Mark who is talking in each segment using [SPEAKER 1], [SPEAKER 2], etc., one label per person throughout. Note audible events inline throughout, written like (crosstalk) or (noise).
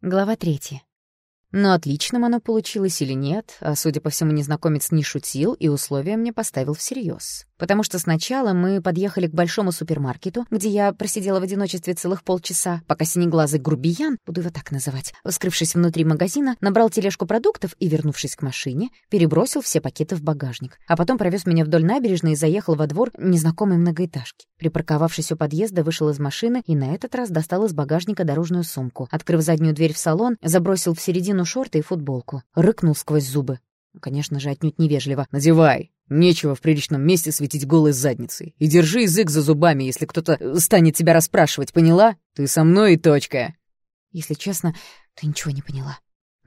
[SPEAKER 1] Глава третья. Но отличным оно получилось или нет, а, судя по всему, незнакомец не шутил и условия мне поставил всерьез. Потому что сначала мы подъехали к большому супермаркету, где я просидела в одиночестве целых полчаса, пока синеглазый грубиян, буду его так называть, вскрывшись внутри магазина, набрал тележку продуктов и, вернувшись к машине, перебросил все пакеты в багажник, а потом провез меня вдоль набережной и заехал во двор незнакомой многоэтажки. Припарковавшись у подъезда, вышел из машины и на этот раз достал из багажника дорожную сумку. Открыв заднюю дверь в салон, забросил в середину шорты и футболку. Рыкнул сквозь зубы. Конечно же, отнюдь невежливо.
[SPEAKER 2] «Надевай! Нечего в приличном месте светить голой задницей. И держи язык за зубами, если кто-то станет тебя расспрашивать, поняла? Ты со мной и точка!»
[SPEAKER 1] Если честно, то ничего не поняла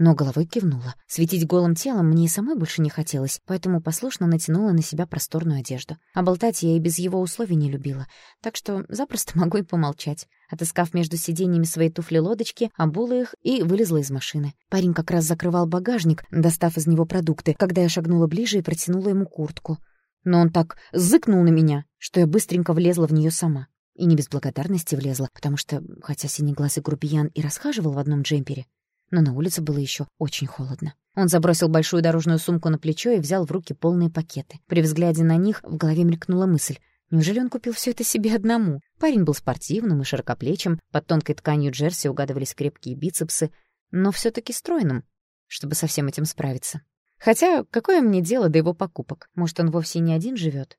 [SPEAKER 1] но головой кивнула. Светить голым телом мне и самой больше не хотелось, поэтому послушно натянула на себя просторную одежду. А болтать я и без его условий не любила, так что запросто (laughs) могу и помолчать. Отыскав между сиденьями свои туфли-лодочки, обула их и вылезла из машины. Парень как раз закрывал багажник, достав из него продукты, когда я шагнула ближе и протянула ему куртку. Но он так зыкнул на меня, что я быстренько влезла в нее сама. И не без благодарности влезла, потому что, хотя синеглазый грубиян и расхаживал в одном джемпере, но на улице было еще очень холодно. Он забросил большую дорожную сумку на плечо и взял в руки полные пакеты. При взгляде на них в голове мелькнула мысль. Неужели он купил все это себе одному? Парень был спортивным и широкоплечим, под тонкой тканью джерси угадывались крепкие бицепсы, но все таки стройным, чтобы со всем этим справиться. Хотя, какое мне дело до его покупок? Может, он вовсе не один живет?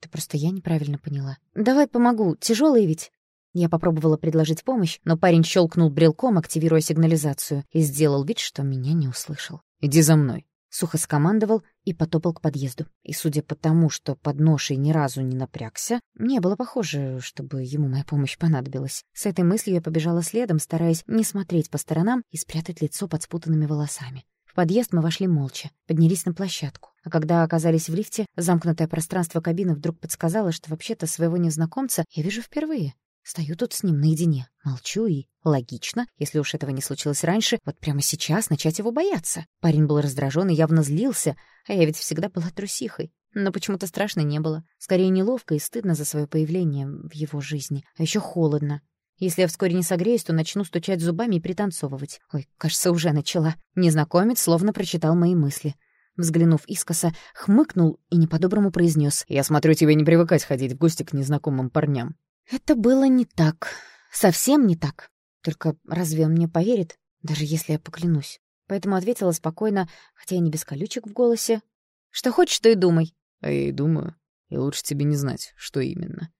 [SPEAKER 1] Это просто я неправильно поняла. «Давай помогу, тяжелый ведь?» Я попробовала предложить помощь, но парень щелкнул брелком, активируя сигнализацию, и сделал вид, что меня не услышал.
[SPEAKER 2] «Иди за мной», —
[SPEAKER 1] сухо скомандовал и потопал к подъезду. И судя по тому, что под ношей ни разу не напрягся, не было похоже, чтобы ему моя помощь понадобилась. С этой мыслью я побежала следом, стараясь не смотреть по сторонам и спрятать лицо под спутанными волосами. В подъезд мы вошли молча, поднялись на площадку. А когда оказались в лифте, замкнутое пространство кабины вдруг подсказало, что вообще-то своего незнакомца я вижу впервые. Стою тут с ним наедине, молчу и... Логично, если уж этого не случилось раньше, вот прямо сейчас начать его бояться. Парень был раздражен и явно злился, а я ведь всегда была трусихой. Но почему-то страшно не было. Скорее, неловко и стыдно за свое появление в его жизни. А еще холодно. Если я вскоре не согреюсь, то начну стучать зубами и пританцовывать. Ой, кажется, уже начала. Незнакомец словно прочитал мои мысли. Взглянув искоса, хмыкнул и не по-доброму произнес:
[SPEAKER 2] «Я смотрю, тебе не привыкать ходить в гости к незнакомым парням».
[SPEAKER 1] Это было не так. Совсем не так. Только разве он мне поверит, даже если я поклянусь? Поэтому ответила спокойно, хотя и не без колючек в голосе. «Что хочешь, то и думай».
[SPEAKER 2] «А я и думаю. И лучше тебе не знать, что именно».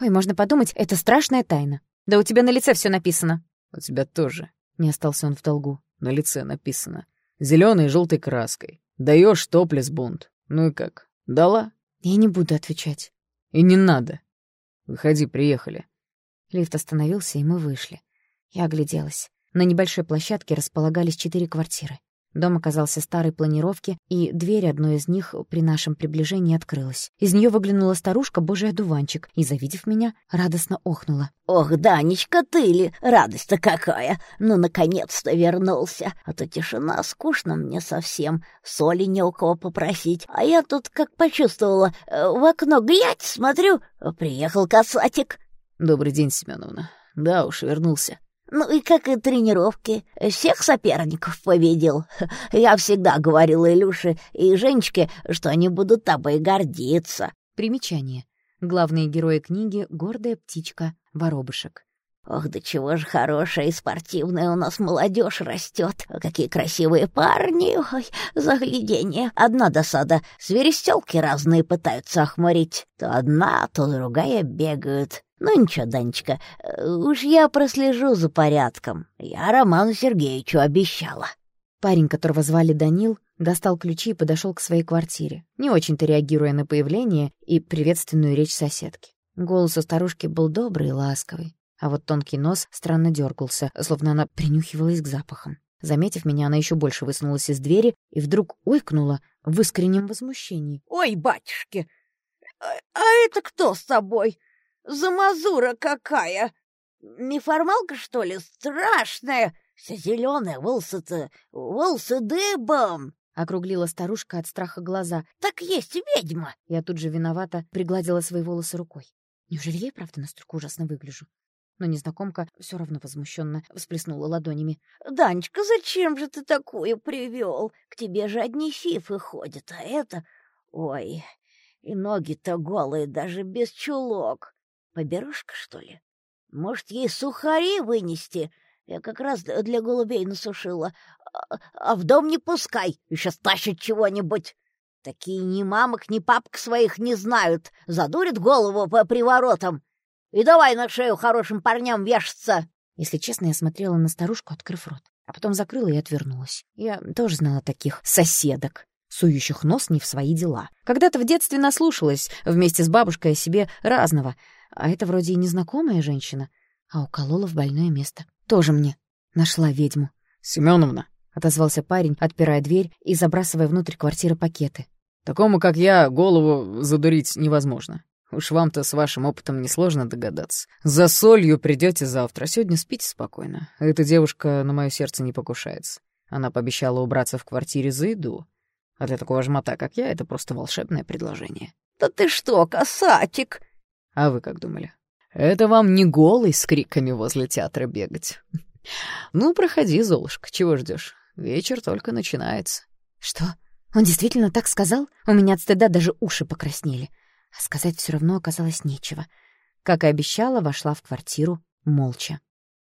[SPEAKER 1] «Ой, можно подумать, это страшная тайна. Да у тебя на лице все написано».
[SPEAKER 2] «У тебя тоже».
[SPEAKER 1] Не остался он в долгу.
[SPEAKER 2] На лице написано. Зеленой и желтой краской. Даешь топлес бунт. Ну и как? Дала?
[SPEAKER 1] Я не буду отвечать.
[SPEAKER 2] И не надо. Выходи, приехали».
[SPEAKER 1] Лифт остановился, и мы вышли. Я огляделась. На небольшой площадке располагались четыре квартиры. Дом оказался старой планировки, и дверь одной из них при нашем приближении открылась. Из нее выглянула старушка Божий одуванчик и, завидев меня, радостно охнула.
[SPEAKER 3] «Ох, Данечка, ты ли? Радость-то какая! Ну, наконец-то вернулся! А то тишина скучно мне совсем, соли не у кого попросить. А я тут как почувствовала, э, в окно глядь, смотрю, приехал касатик».
[SPEAKER 2] «Добрый день, Семеновна. Да уж, вернулся».
[SPEAKER 3] Ну и как и тренировки. Всех соперников победил. Я всегда говорила Илюше и Женечке, что они будут тобой гордиться.
[SPEAKER 1] Примечание. Главные герои книги — гордая птичка, воробышек.
[SPEAKER 3] Ох, да чего же хорошая и спортивная у нас молодежь растет. Какие красивые парни. Ой, загляденье. Одна досада. Свиристелки разные пытаются охмурить. То одна, то другая бегают. Ну ничего, Данечка, э, уж я прослежу за порядком. Я Роману Сергеевичу обещала.
[SPEAKER 1] Парень, которого звали Данил, достал ключи и подошел к своей квартире, не очень-то реагируя на появление и приветственную речь соседки. Голос у старушки был добрый и ласковый, а вот тонкий нос странно дергался, словно она принюхивалась к запахам. Заметив меня, она еще больше высунулась из двери и вдруг ойкнула в искреннем возмущении.
[SPEAKER 3] «Ой, батюшки! А, а это кто с тобой?» Замазура какая! Неформалка, что ли, страшная? Вся зеленая, волосы-то, волосы дыбом!»
[SPEAKER 1] — округлила старушка от страха глаза.
[SPEAKER 3] «Так есть ведьма!»
[SPEAKER 1] Я тут же виновата пригладила свои волосы рукой. Неужели я правда настолько ужасно выгляжу? Но незнакомка все равно возмущенно всплеснула ладонями.
[SPEAKER 3] «Данечка, зачем же ты такую привел? К тебе же одни фифы ходят, а это... Ой, и ноги-то голые, даже без чулок. Поберушка, что ли? Может, ей сухари вынести? Я как раз для голубей насушила. А, а в дом не пускай, еще стащит чего-нибудь. Такие ни мамок, ни папок своих не знают. Задурит голову по приворотам. И давай на шею хорошим парням вешаться.
[SPEAKER 1] Если честно, я смотрела на старушку, открыв рот, а потом закрыла и отвернулась. Я тоже знала таких соседок, сующих нос не в свои дела. Когда-то в детстве наслушалась вместе с бабушкой о себе разного, а это вроде и незнакомая женщина, а уколола в больное место. Тоже мне нашла ведьму.
[SPEAKER 2] «Семеновна», —
[SPEAKER 1] отозвался парень, отпирая дверь и забрасывая внутрь квартиры пакеты.
[SPEAKER 2] «Такому, как я, голову задурить невозможно. Уж вам-то с вашим опытом несложно догадаться. За солью придете завтра, сегодня спите спокойно. Эта девушка на мое сердце не покушается. Она пообещала убраться в квартире за еду. А для такого жмота, как я, это просто волшебное предложение.
[SPEAKER 3] «Да ты что, касатик?»
[SPEAKER 2] А вы как думали? Это вам не голый с криками возле театра бегать. Ну, проходи, Золушка, чего ждешь? Вечер только начинается.
[SPEAKER 1] Что? Он действительно так сказал? У меня от стыда даже уши покраснели. А сказать все равно оказалось нечего. Как и обещала, вошла в квартиру молча.